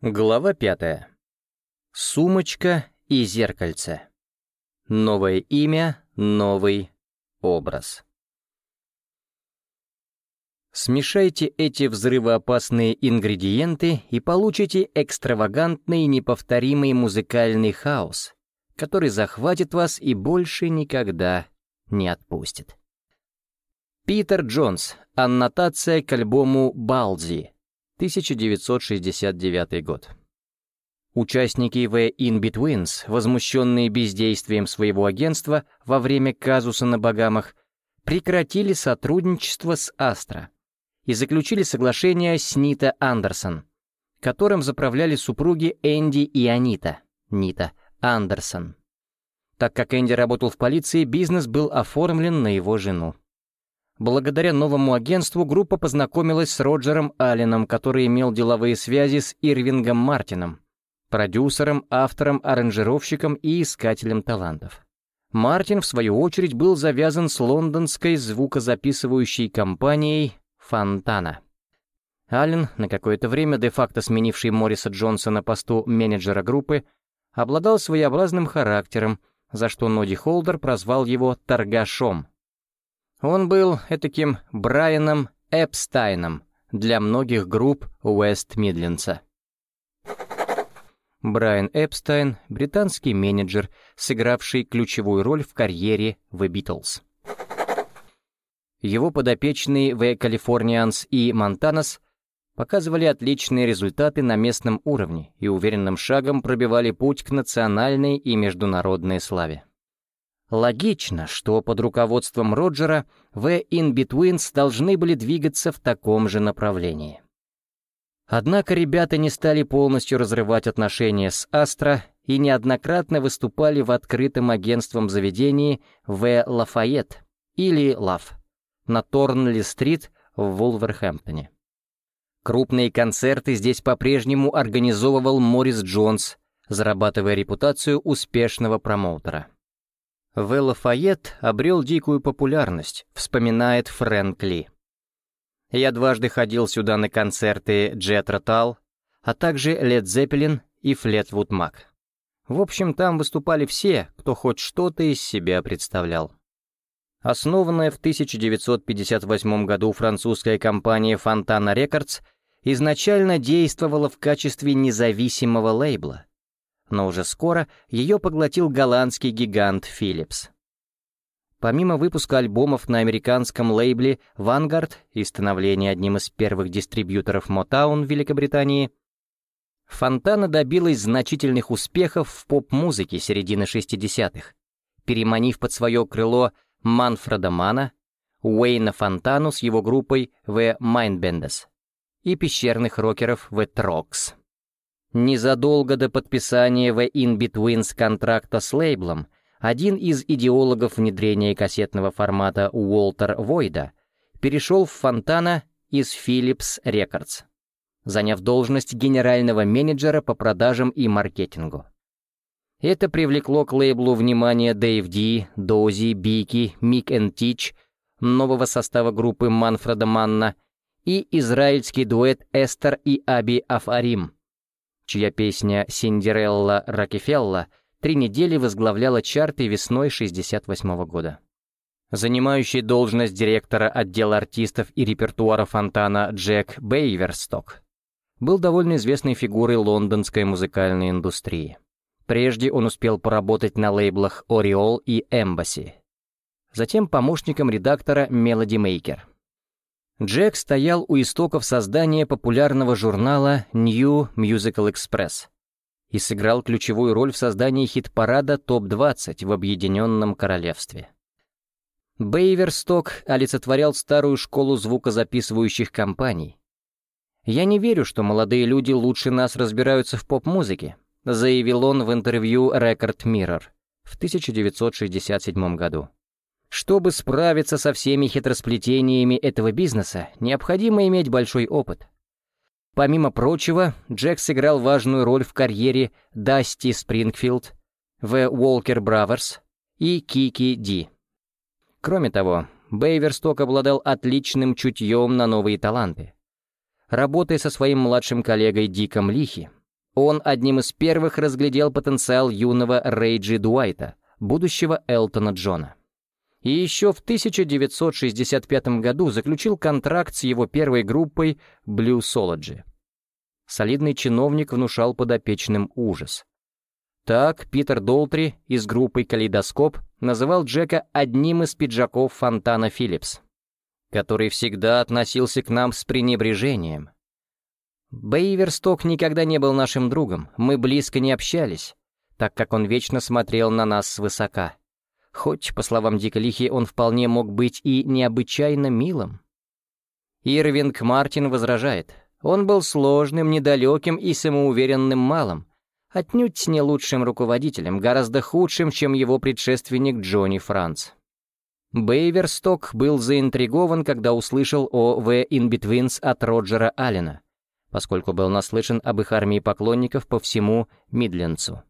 Глава пятая. Сумочка и зеркальце. Новое имя, новый образ. Смешайте эти взрывоопасные ингредиенты и получите экстравагантный неповторимый музыкальный хаос, который захватит вас и больше никогда не отпустит. Питер Джонс. Аннотация к альбому «Балзи», 1969 год. Участники The In-Betweens, возмущенные бездействием своего агентства во время казуса на Багамах, прекратили сотрудничество с Астра и заключили соглашение с Нита Андерсон, которым заправляли супруги Энди и Анита, Нита Андерсон. Так как Энди работал в полиции, бизнес был оформлен на его жену. Благодаря новому агентству группа познакомилась с Роджером Алленом, который имел деловые связи с Ирвингом Мартином, продюсером, автором, аранжировщиком и искателем талантов. Мартин, в свою очередь, был завязан с лондонской звукозаписывающей компанией «Фонтана». Аллен, на какое-то время де-факто сменивший Морриса Джонса на посту менеджера группы, обладал своеобразным характером, за что Ноди Холдер прозвал его «торгашом», он был этаким Брайаном Эпстайном для многих групп Уэст Мидлендса. Брайан Эпстайн — британский менеджер, сыгравший ключевую роль в карьере The Beatles. Его подопечные The Californians и Montanas показывали отличные результаты на местном уровне и уверенным шагом пробивали путь к национальной и международной славе. Логично, что под руководством Роджера The In-Betweens должны были двигаться в таком же направлении. Однако ребята не стали полностью разрывать отношения с Астро и неоднократно выступали в открытом агентством заведении в Лафайет или Лав на Торнли-стрит в Вулверхэмптоне. Крупные концерты здесь по-прежнему организовывал Моррис Джонс, зарабатывая репутацию успешного промоутера. В Лафайет обрел дикую популярность, вспоминает Фрэнк Ли. Я дважды ходил сюда на концерты Джет Ротал, а также Лед Зеппелин и Флетвуд Мак. В общем, там выступали все, кто хоть что-то из себя представлял. Основанная в 1958 году французская компания Fontana Records изначально действовала в качестве независимого лейбла, но уже скоро ее поглотил голландский гигант Philips. Помимо выпуска альбомов на американском лейбле Vanguard и становления одним из первых дистрибьюторов Motown в Великобритании, Фонтана добилась значительных успехов в поп-музыке середины 60-х, переманив под свое крыло Манфреда Мана, Уэйна Фонтану с его группой The Mindbenders и пещерных рокеров The Trogs. Незадолго до подписания в In-Betweens контракта с лейблом, один из идеологов внедрения кассетного формата Уолтер Войда перешел в Фонтана из Philips Records, заняв должность генерального менеджера по продажам и маркетингу. Это привлекло к лейблу внимание Дэйв Ди, Дози, Бики, Мик Тич, нового состава группы Манфреда Манна и израильский дуэт Эстер и Аби Афарим — чья песня «Синдерелла Рокефелла» три недели возглавляла чарты весной 68 -го года. Занимающий должность директора отдела артистов и репертуара Фонтана Джек Бейверсток был довольно известной фигурой лондонской музыкальной индустрии. Прежде он успел поработать на лейблах Oriole и Embassy. Затем помощником редактора Melody Maker. Джек стоял у истоков создания популярного журнала New Musical Express и сыграл ключевую роль в создании хит-парада ТОП-20 в Объединенном Королевстве. Бейверсток олицетворял старую школу звукозаписывающих компаний. «Я не верю, что молодые люди лучше нас разбираются в поп-музыке», заявил он в интервью Record Mirror в 1967 году. Чтобы справиться со всеми хитросплетениями этого бизнеса, необходимо иметь большой опыт. Помимо прочего, Джек сыграл важную роль в карьере Дасти Спрингфилд, The Walker Brothers и Кики Ди. Кроме того, Бейверсток обладал отличным чутьем на новые таланты. Работая со своим младшим коллегой Диком Лихи, Он одним из первых разглядел потенциал юного Рейджи Дуайта, будущего Элтона Джона. И еще в 1965 году заключил контракт с его первой группой Blue Bluesology. Солидный чиновник внушал подопечным ужас. Так Питер Долтри из группы «Калейдоскоп» называл Джека одним из пиджаков Фонтана Филлипс, который всегда относился к нам с пренебрежением. Бейверсток никогда не был нашим другом, мы близко не общались, так как он вечно смотрел на нас свысока. Хоть, по словам Дика Лихи, он вполне мог быть и необычайно милым. Ирвинг Мартин возражает. Он был сложным, недалеким и самоуверенным малым, отнюдь не лучшим руководителем, гораздо худшим, чем его предшественник Джонни Франц. Бейверсток был заинтригован, когда услышал о The In-Betweens от Роджера Аллена, поскольку был наслышан об их армии поклонников по всему Мидлендсу.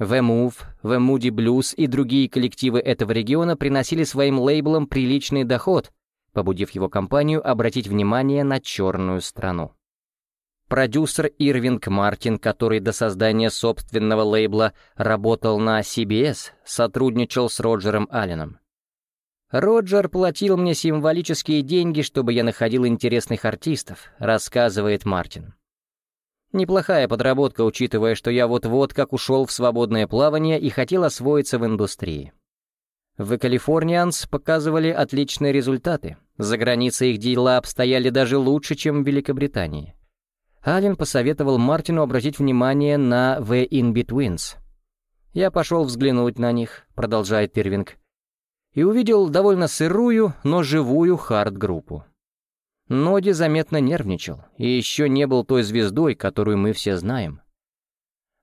The Moody Blues и другие коллективы этого региона приносили своим лейблам приличный доход, побудив его компанию обратить внимание на черную страну. Продюсер Ирвинг Мартин, который до создания собственного лейбла работал на CBS, сотрудничал с Роджером Алленом. «Роджер платил мне символические деньги, чтобы я находил интересных артистов», — рассказывает Мартин. Неплохая подработка, учитывая, что я вот-вот как ушел в свободное плавание и хотел освоиться в индустрии. В Калифорнианс показывали отличные результаты. За границей их дела обстояли даже лучше, чем в Великобритании. Аллен посоветовал Мартину обратить внимание на The In-Betweens. «Я пошел взглянуть на них», — продолжает Ирвинг, и увидел довольно сырую, но живую хард-группу. Ноди заметно нервничал и еще не был той звездой, которую мы все знаем.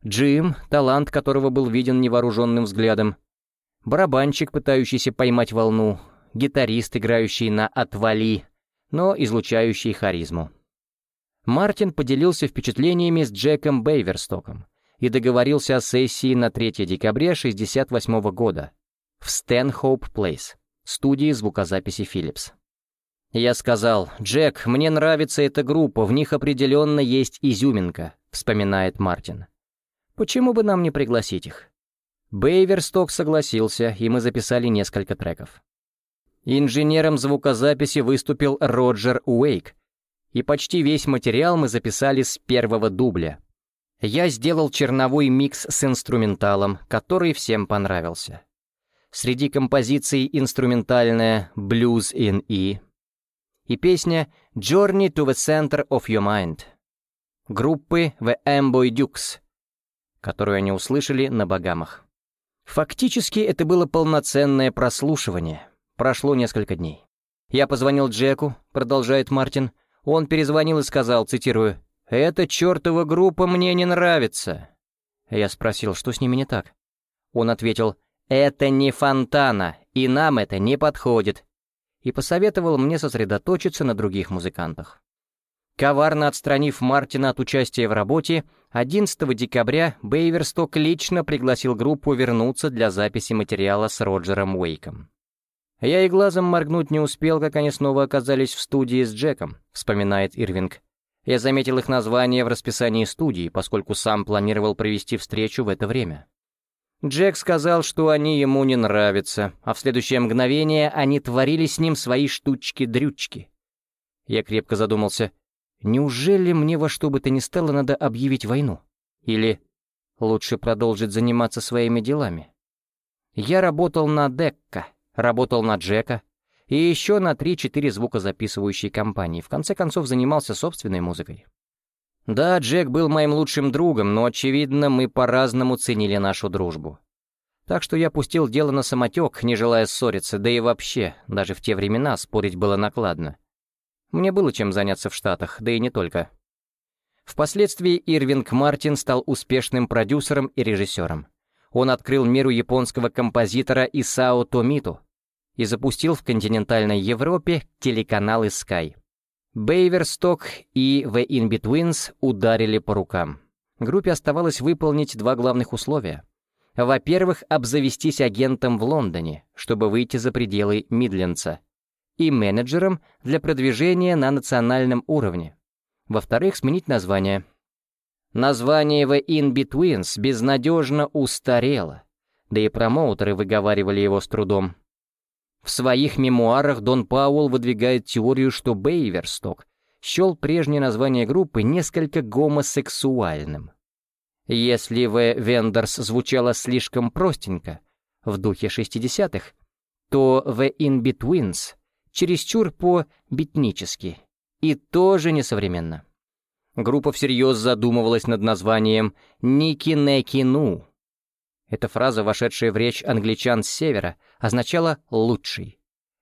Джим, талант которого был виден невооруженным взглядом, барабанщик, пытающийся поймать волну, гитарист, играющий на «отвали», но излучающий харизму. Мартин поделился впечатлениями с Джеком Бейверстоком и договорился о сессии на 3 декабря 1968 года в Стэнхоуп Плейс, студии звукозаписи Philips. Я сказал, «Джек, мне нравится эта группа, в них определенно есть изюминка», — вспоминает Мартин. «Почему бы нам не пригласить их?» Бейверсток согласился, и мы записали несколько треков. Инженером звукозаписи выступил Роджер Уэйк, и почти весь материал мы записали с первого дубля. Я сделал черновой микс с инструменталом, который всем понравился. Среди композиций инструментальная «Blues in E» и песня «Journey to the Center of Your Mind» группы The Amboy Dukes, которую они услышали на Багамах. Фактически это было полноценное прослушивание. Прошло несколько дней. Я позвонил Джеку, продолжает Мартин, он перезвонил и сказал, цитирую, «Эта чертова группа мне не нравится». Я спросил, что с ними не так. Он ответил, «Это не Фонтана, и нам это не подходит», и посоветовал мне сосредоточиться на других музыкантах. Коварно отстранив Мартина от участия в работе, 11 декабря Бейверсток лично пригласил группу вернуться для записи материала с Роджером Уэйком. «Я и глазом моргнуть не успел, как они снова оказались в студии с Джеком», — вспоминает Ирвинг. «Я заметил их название в расписании студии, поскольку сам планировал провести встречу в это время». Джек сказал, что они ему не нравятся, а в следующее мгновение они творили с ним свои штучки-дрючки. Я крепко задумался, неужели мне во что бы то ни стало надо объявить войну? Или лучше продолжить заниматься своими делами? Я работал на Декка, работал на Джека и еще на 3-4 звукозаписывающие компании, в конце концов занимался собственной музыкой. Да, Джек был моим лучшим другом, но, очевидно, мы по-разному ценили нашу дружбу. Так что я пустил дело на самотек, не желая ссориться, да и вообще, даже в те времена спорить было накладно. Мне было чем заняться в Штатах, да и не только. Впоследствии Ирвинг Мартин стал успешным продюсером и режиссером. Он открыл миру японского композитора Исао Томиту, и запустил в континентальной Европе телеканалы Sky. Бейверсток и The In-Betweens ударили по рукам. Группе оставалось выполнить два главных условия. Во-первых, обзавестись агентом в Лондоне, чтобы выйти за пределы Мидлендса, и менеджером для продвижения на национальном уровне. Во-вторых, сменить название. Название The In-Betweens безнадежно устарело, да и промоутеры выговаривали его с трудом. В своих мемуарах Дон Пауэлл выдвигает теорию, что Бейверсток счел прежнее название группы несколько гомосексуальным. Если в Вендерс звучало слишком простенько, в духе 60-х, то The In-Betweens чересчур по-битнически и тоже несовременно. Группа всерьез задумывалась над названием «Ники-неки-ну». Эта фраза, вошедшая в речь англичан с севера, означала «лучший».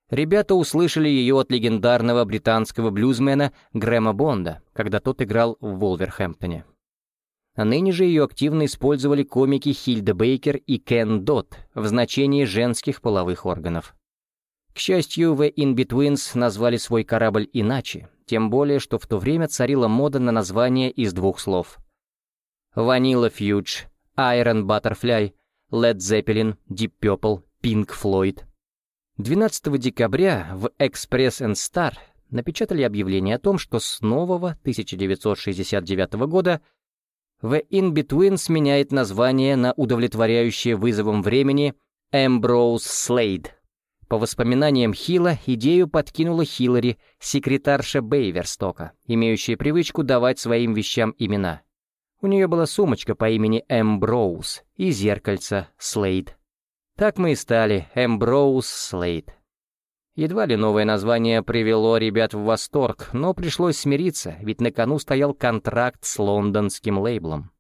Ребята услышали ее от легендарного британского блюзмена Грэма Бонда, когда тот играл в Волверхэмптоне. Ныне же ее активно использовали комики Хильда Бейкер и Кен Дот в значении женских половых органов. К счастью, The In-Betweens назвали свой корабль иначе, тем более, что в то время царила мода на название из двух слов. Vanilla Fuge, Iron Butterfly, Led Zeppelin, Deep Purple, Pink Floyd. 12 декабря в Express and Star напечатали объявление о том, что с нового 1969 года The In-Between сменяет название на удовлетворяющее вызовом времени Ambrose Slade. По воспоминаниям Хилла, идею подкинула Хиллари, секретарша Бейверстока, имеющая привычку давать своим вещам имена. У нее была сумочка по имени Эмброуз и зеркальце Слейд. Так мы и стали Эмброуз Слейд. Едва ли новое название привело ребят в восторг, но пришлось смириться, ведь на кону стоял контракт с лондонским лейблом.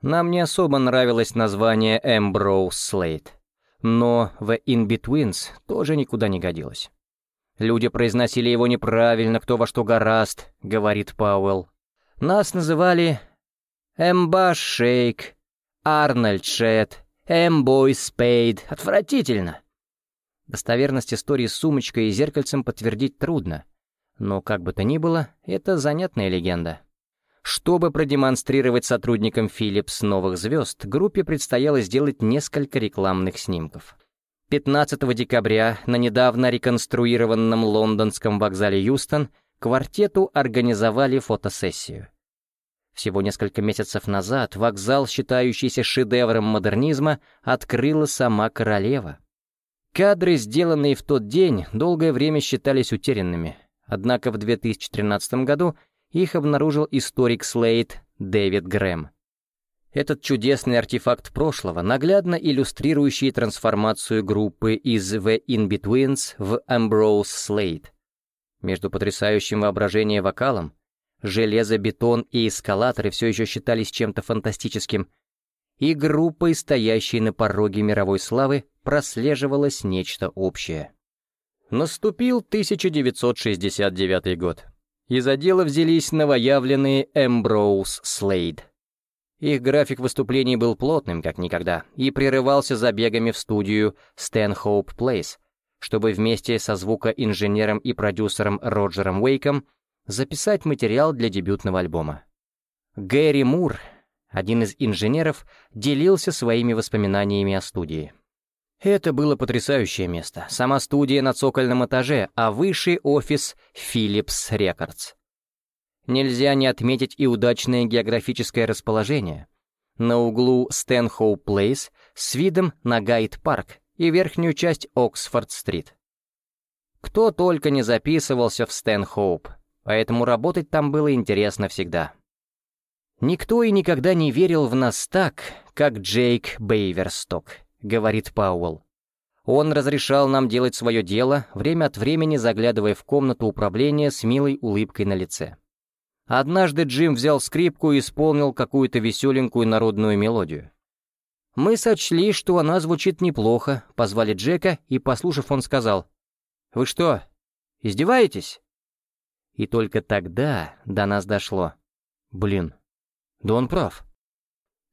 Нам не особо нравилось название Эмброуз Слейд но The In-Betweens тоже никуда не годилось. «Люди произносили его неправильно, кто во что гораст», — говорит Пауэлл. «Нас называли Эмбаш Шейк, Арнольд Шет, Эмбой Спейд. Отвратительно!» Достоверность истории с сумочкой и зеркальцем подтвердить трудно, но как бы то ни было, это занятная легенда. Чтобы продемонстрировать сотрудникам Philips новых звезд, группе предстояло сделать несколько рекламных снимков. 15 декабря на недавно реконструированном лондонском вокзале Юстон квартету организовали фотосессию. Всего несколько месяцев назад вокзал, считающийся шедевром модернизма, открыла сама королева. Кадры, сделанные в тот день, долгое время считались утерянными, однако в 2013 году их обнаружил историк Слейд Дэвид Грэм. Этот чудесный артефакт прошлого, наглядно иллюстрирующий трансформацию группы из The In-Betweens в Ambrose Slade. Между потрясающим воображением вокалом, железо, бетон и эскалаторы все еще считались чем-то фантастическим, и группой, стоящей на пороге мировой славы, прослеживалось нечто общее. Наступил 1969 год. Из отдела взялись новоявленные Эмброуз Слейд. Их график выступлений был плотным, как никогда, и прерывался забегами в студию Стэнхоуп Плейс, чтобы вместе со звукоинженером и продюсером Роджером Уэйком записать материал для дебютного альбома. Гэри Мур, один из инженеров, делился своими воспоминаниями о студии. Это было потрясающее место. Сама студия на цокольном этаже, а выше офис Philips Records. Нельзя не отметить и удачное географическое расположение. На углу Стэнхоу Плейс с видом на Гайд-парк и верхнюю часть Оксфорд-стрит. Кто только не записывался в Стэнхоуп, поэтому работать там было интересно всегда. Никто и никогда не верил в нас так, как Джейк Бейверсток говорит Пауэлл. Он разрешал нам делать свое дело, время от времени заглядывая в комнату управления с милой улыбкой на лице. Однажды Джим взял скрипку и исполнил какую-то веселенькую народную мелодию. Мы сочли, что она звучит неплохо, позвали Джека, и, послушав, он сказал, «Вы что, издеваетесь?» И только тогда до нас дошло. Блин, да он прав.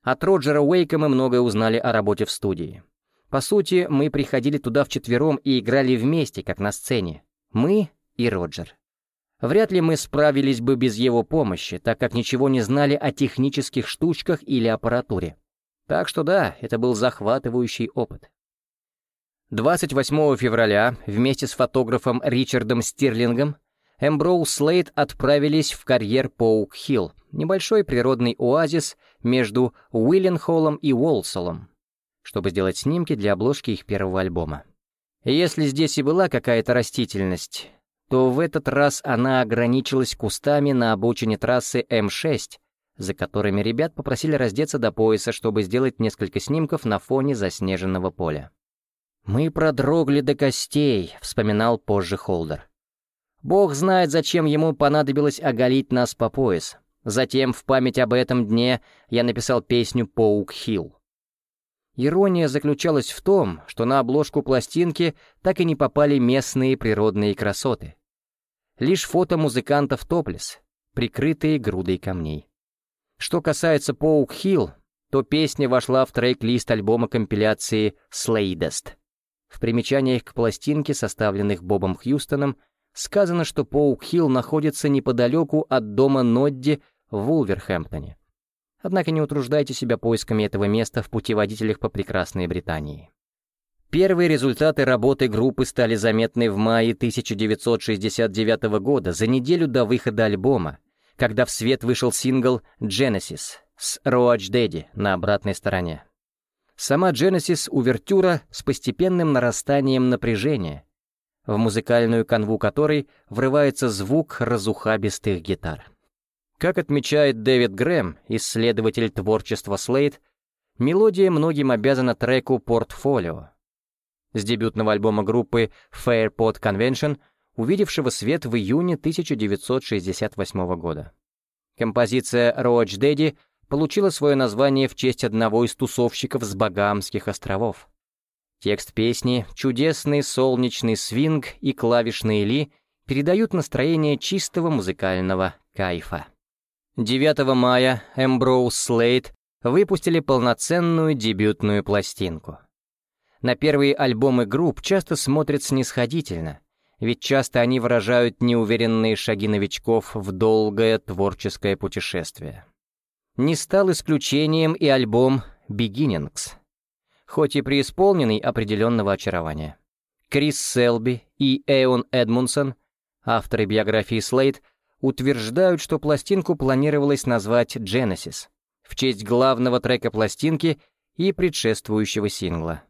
От Роджера Уэйка мы многое узнали о работе в студии. По сути, мы приходили туда вчетвером и играли вместе, как на сцене. Мы и Роджер. Вряд ли мы справились бы без его помощи, так как ничего не знали о технических штучках или аппаратуре. Так что да, это был захватывающий опыт. 28 февраля вместе с фотографом Ричардом Стирлингом Эмброуз Слейд отправились в карьер Поук-Хилл, небольшой природный оазис между Уилленхоллом и Уолсолом, чтобы сделать снимки для обложки их первого альбома. Если здесь и была какая-то растительность, то в этот раз она ограничилась кустами на обочине трассы М6, за которыми ребят попросили раздеться до пояса, чтобы сделать несколько снимков на фоне заснеженного поля. «Мы продрогли до костей», — вспоминал позже Холдер. «Бог знает, зачем ему понадобилось оголить нас по пояс. Затем, в память об этом дне, я написал песню «Поук Хилл». Ирония заключалась в том, что на обложку пластинки так и не попали местные природные красоты. Лишь фото музыкантов топлес, прикрытые грудой камней. Что касается Поук Хилл, то песня вошла в трек-лист альбома компиляции «Slayдest». В примечаниях к пластинке, составленных Бобом Хьюстоном, сказано, что Поук Хилл находится неподалеку от дома Нодди в Вулверхэмптоне. Однако не утруждайте себя поисками этого места в путеводителях по прекрасной Британии. Первые результаты работы группы стали заметны в мае 1969 года, за неделю до выхода альбома, когда в свет вышел сингл «Genesis» с «Roach Daddy» на обратной стороне. Сама «Genesis» — увертюра с постепенным нарастанием напряжения, в музыкальную канву которой врывается звук разухабистых гитар. Как отмечает Дэвид Грэм, исследователь творчества Слейд, мелодия многим обязана треку «Портфолио». С дебютного альбома группы Fairport Convention, увидевшего свет в июне 1968 года. Композиция «Roach Daddy» получила свое название в честь одного из тусовщиков с Багамских островов. Текст песни, чудесный солнечный свинг и клавишные ли передают настроение чистого музыкального кайфа. 9 мая Эмброуз Слейд выпустили полноценную дебютную пластинку. На первые альбомы групп часто смотрят снисходительно, ведь часто они выражают неуверенные шаги новичков в долгое творческое путешествие. Не стал исключением и альбом «Beginnings», хоть и преисполненный определенного очарования. Крис Селби и Эон Эдмунсон, авторы биографии Слейд, утверждают, что пластинку планировалось назвать «Genesis» в честь главного трека пластинки и предшествующего сингла.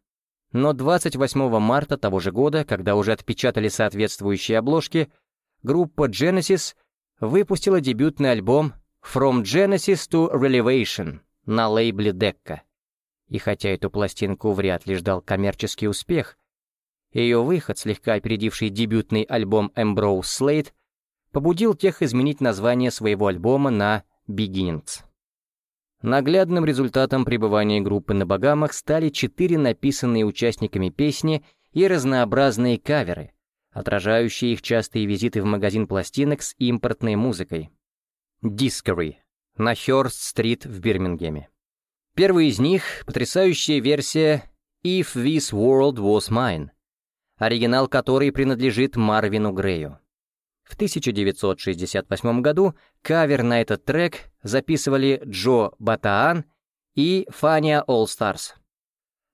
Но 28 марта того же года, когда уже отпечатали соответствующие обложки, группа Genesis выпустила дебютный альбом «From Genesis to Relevation» на лейбле Decca. И хотя эту пластинку вряд ли ждал коммерческий успех, ее выход, слегка опередивший дебютный альбом Ambrose Slade, побудил тех изменить название своего альбома на «Beginnings». Наглядным результатом пребывания группы на Багамах стали четыре написанные участниками песни и разнообразные каверы, отражающие их частые визиты в магазин пластинок с импортной музыкой. Discovery на Хёрст-стрит в Бирмингеме. Первый из них — потрясающая версия «If This World Was Mine», оригинал которой принадлежит Марвину Грею. В 1968 году кавер на этот трек записывали Джо Батаан и Фания All Stars.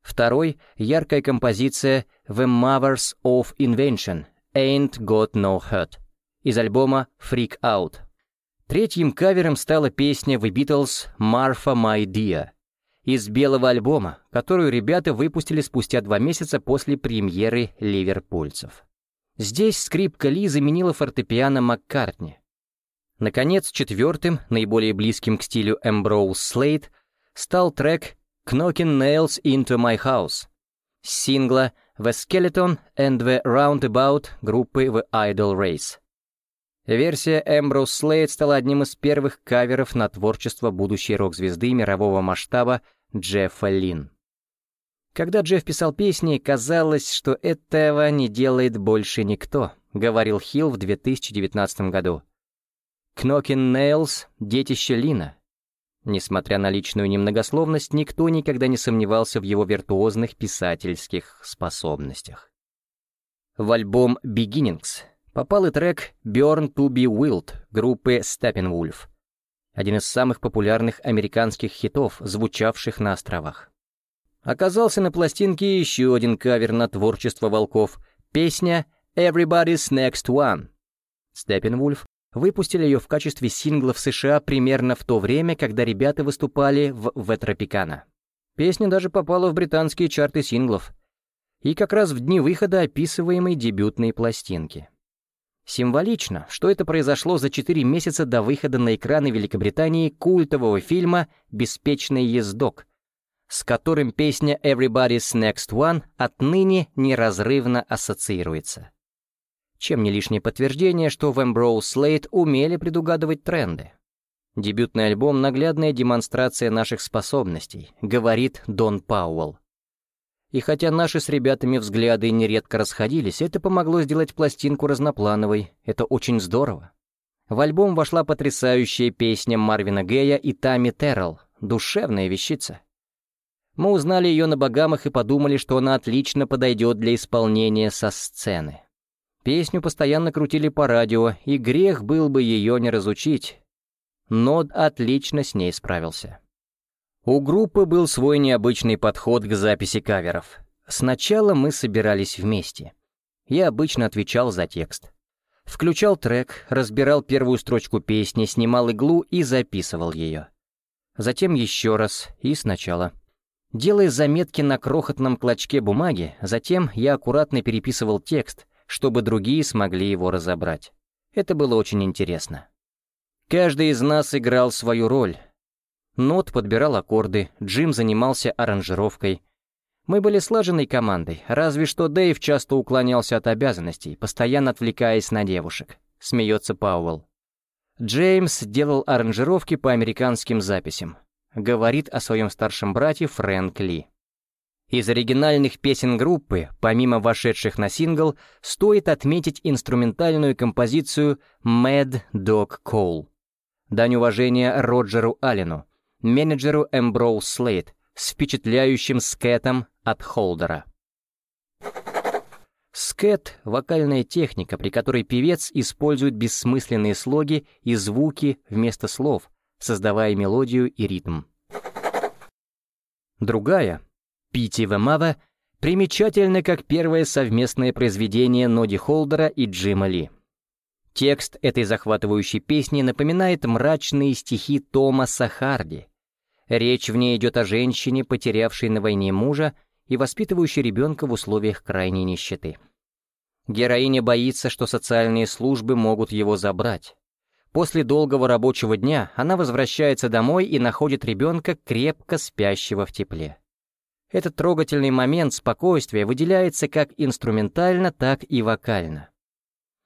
Второй — яркая композиция «The Mothers of Invention» «Ain't Got No Hurt» из альбома «Freak Out». Третьим кавером стала песня The Beatles «Marfa My Dear» из белого альбома, которую ребята выпустили спустя два месяца после премьеры ливерпульцев. Здесь скрипка Ли заменила фортепиано Маккартни. Наконец, четвертым, наиболее близким к стилю Ambrose Slade, стал трек «Knocking Nails into My House» сингла «The Skeleton and the Roundabout» группы The Idol Race. Версия Ambrose Slade стала одним из первых каверов на творчество будущей рок-звезды мирового масштаба Джеффа Лин. Когда Джефф писал песни, казалось, что этого не делает больше никто, говорил Хилл в 2019 году. Knockin' Nails — детище Лина. Несмотря на личную немногословность, никто никогда не сомневался в его виртуозных писательских способностях. В альбом «Beginnings» попал и трек «Burn to be Wild» группы Steppenwolf, один из самых популярных американских хитов, звучавших на островах. Оказался на пластинке еще один кавер на творчество волков — песня «Everybody's Next One». Степенвульф выпустили ее в качестве сингла в США примерно в то время, когда ребята выступали в Ветропикана. Песня даже попала в британские чарты синглов. И как раз в дни выхода описываемой дебютной пластинки. Символично, что это произошло за 4 месяца до выхода на экраны Великобритании культового фильма «Беспечный ездок», с которым песня «Everybody's Next One» отныне неразрывно ассоциируется. Чем не лишнее подтверждение, что в Эмброуз Слейт умели предугадывать тренды. Дебютный альбом — наглядная демонстрация наших способностей, говорит Дон Пауэлл. И хотя наши с ребятами взгляды нередко расходились, это помогло сделать пластинку разноплановой, это очень здорово. В альбом вошла потрясающая песня Марвина Гея и Тами Террелл, душевная вещица. Мы узнали ее на Багамах и подумали, что она отлично подойдет для исполнения со сцены. Песню постоянно крутили по радио, и грех был бы ее не разучить. Нод отлично с ней справился. У группы был свой необычный подход к записи каверов. Сначала мы собирались вместе. Я обычно отвечал за текст. Включал трек, разбирал первую строчку песни, снимал иглу и записывал ее. Затем еще раз и сначала. Делая заметки на крохотном клочке бумаги, затем я аккуратно переписывал текст, чтобы другие смогли его разобрать. Это было очень интересно. Каждый из нас играл свою роль. Нот подбирал аккорды, Джим занимался аранжировкой. Мы были слаженной командой, разве что Дэйв часто уклонялся от обязанностей, постоянно отвлекаясь на девушек. Смеется Пауэлл. Джеймс делал аранжировки по американским записям говорит о своем старшем брате Фрэнк Ли. Из оригинальных песен группы, помимо вошедших на сингл, стоит отметить инструментальную композицию «Mad Dog Call». Дань уважения Роджеру Аллену, менеджеру Эмброуз Слейт, с впечатляющим скетом от Холдера. Скет — вокальная техника, при которой певец использует бессмысленные слоги и звуки вместо слов, создавая мелодию и ритм. Другая, «Пити Вемава», примечательна как первое совместное произведение Ноди Холдера и Джима Ли. Текст этой захватывающей песни напоминает мрачные стихи Томаса Харди. Речь в ней идет о женщине, потерявшей на войне мужа и воспитывающей ребенка в условиях крайней нищеты. Героиня боится, что социальные службы могут его забрать. После долгого рабочего дня она возвращается домой и находит ребенка, крепко спящего в тепле. Этот трогательный момент спокойствия выделяется как инструментально, так и вокально.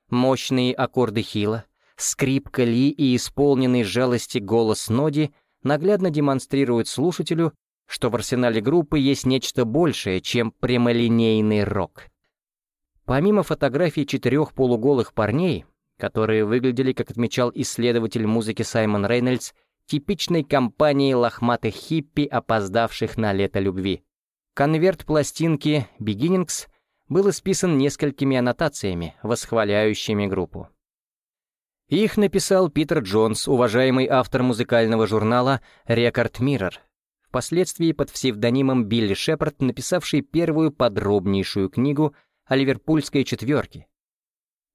Мощные аккорды Хила, скрипка Ли и исполненный жалости голос Ноди наглядно демонстрируют слушателю, что в арсенале группы есть нечто большее, чем прямолинейный рок. Помимо фотографий четырех полуголых парней, которые выглядели, как отмечал исследователь музыки Саймон Рейнольдс, типичной компанией лохматых хиппи, опоздавших на лето любви. Конверт пластинки «Beginnings» был исписан несколькими аннотациями, восхваляющими группу. Их написал Питер Джонс, уважаемый автор музыкального журнала «Рекорд Mirror», впоследствии под псевдонимом Билли Шепард, написавший первую подробнейшую книгу о ливерпульской четверке,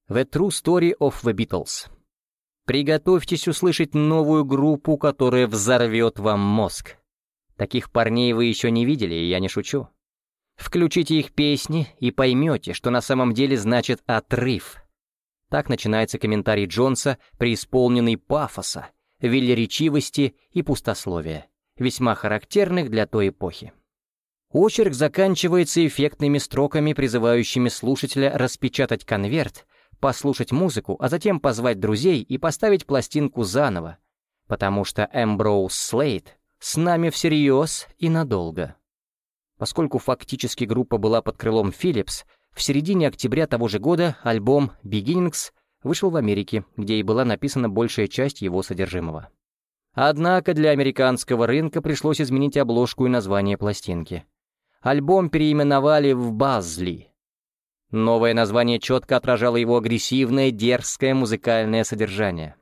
The True Story of the Beatles. Приготовьтесь услышать новую группу, которая взорвет вам мозг. Таких парней вы еще не видели, я не шучу. Включите их песни и поймете, что на самом деле значит «отрыв». Так начинается комментарий Джонса, преисполненный пафоса, велеречивости и пустословия, весьма характерных для той эпохи. Очерк заканчивается эффектными строками, призывающими слушателя распечатать конверт послушать музыку, а затем позвать друзей и поставить пластинку заново, потому что Эмброуз Слейт с нами всерьез и надолго. Поскольку фактически группа была под крылом Philips, в середине октября того же года альбом «Beginnings» вышел в Америке, где и была написана большая часть его содержимого. Однако для американского рынка пришлось изменить обложку и название пластинки. Альбом переименовали в «Базли», Новое название четко отражало его агрессивное, дерзкое музыкальное содержание.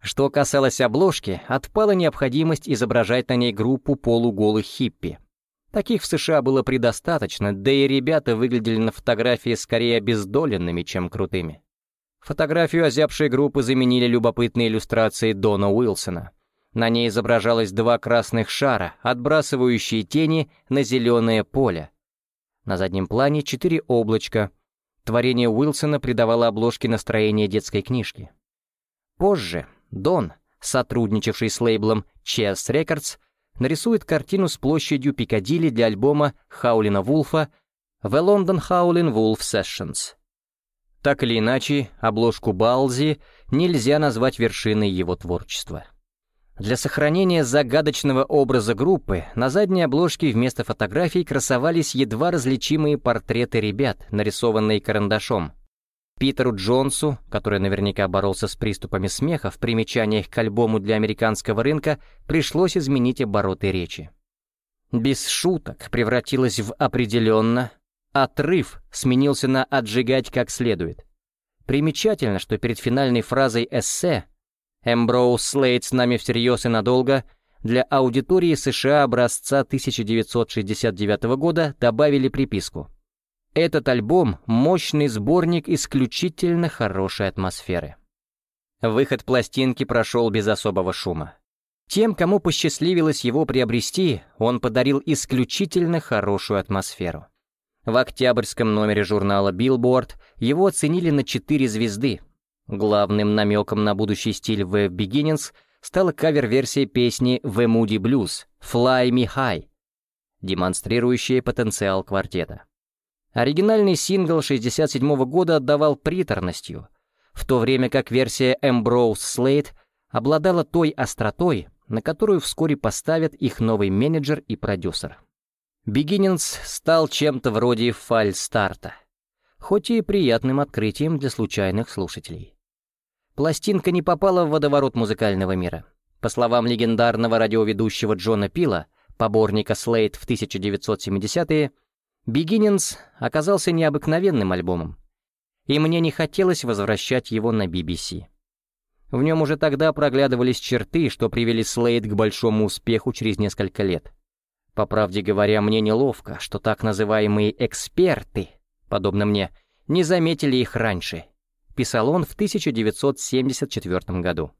Что касалось обложки, отпала необходимость изображать на ней группу полуголых хиппи. Таких в США было предостаточно, да и ребята выглядели на фотографии скорее обездоленными, чем крутыми. Фотографию озябшей группы заменили любопытные иллюстрации Дона Уилсона. На ней изображалось два красных шара, отбрасывающие тени на зеленое поле. На заднем плане четыре облачка. Творение Уилсона придавало обложке настроение детской книжки. Позже Дон, сотрудничавший с лейблом Chess Records, нарисует картину с площадью Пикадилли для альбома Хаулина Вулфа The London Howlin' Wolf Sessions. Так или иначе, обложку Балзи нельзя назвать вершиной его творчества. Для сохранения загадочного образа группы на задней обложке вместо фотографий красовались едва различимые портреты ребят, нарисованные карандашом — Питеру Джонсу, который наверняка боролся с приступами смеха в примечаниях к альбому для американского рынка, пришлось изменить обороты речи. Без шуток превратилось в определенно, отрыв сменился на «отжигать как следует». Примечательно, что перед финальной фразой эссе «Эмброуз Слейд с нами всерьез и надолго» для аудитории США образца 1969 года добавили приписку этот альбом — мощный сборник исключительно хорошей атмосферы. Выход пластинки прошел без особого шума. Тем, кому посчастливилось его приобрести, он подарил исключительно хорошую атмосферу. В октябрьском номере журнала Billboard его оценили на 4 звезды. Главным намеком на будущий стиль The Beginnings стала кавер-версия песни The Moody Blues «Fly Me High», демонстрирующая потенциал квартета. Оригинальный сингл 67 года отдавал приторностью, в то время как версия Ambrose Slade обладала той остротой, на которую вскоре поставят их новый менеджер и продюсер. Beginnings стал чем-то вроде фальстарта, хоть и приятным открытием для случайных слушателей. Пластинка не попала в водоворот музыкального мира. По словам легендарного радиоведущего Джона Пила, поборника Слейд в 1970-е, Beginnings оказался необыкновенным альбомом, и мне не хотелось возвращать его на BBC. В нем уже тогда проглядывались черты, что привели Слейд к большому успеху через несколько лет. По правде говоря, мне неловко, что так называемые «эксперты», подобно мне, не заметили их раньше, писал он в 1974 году.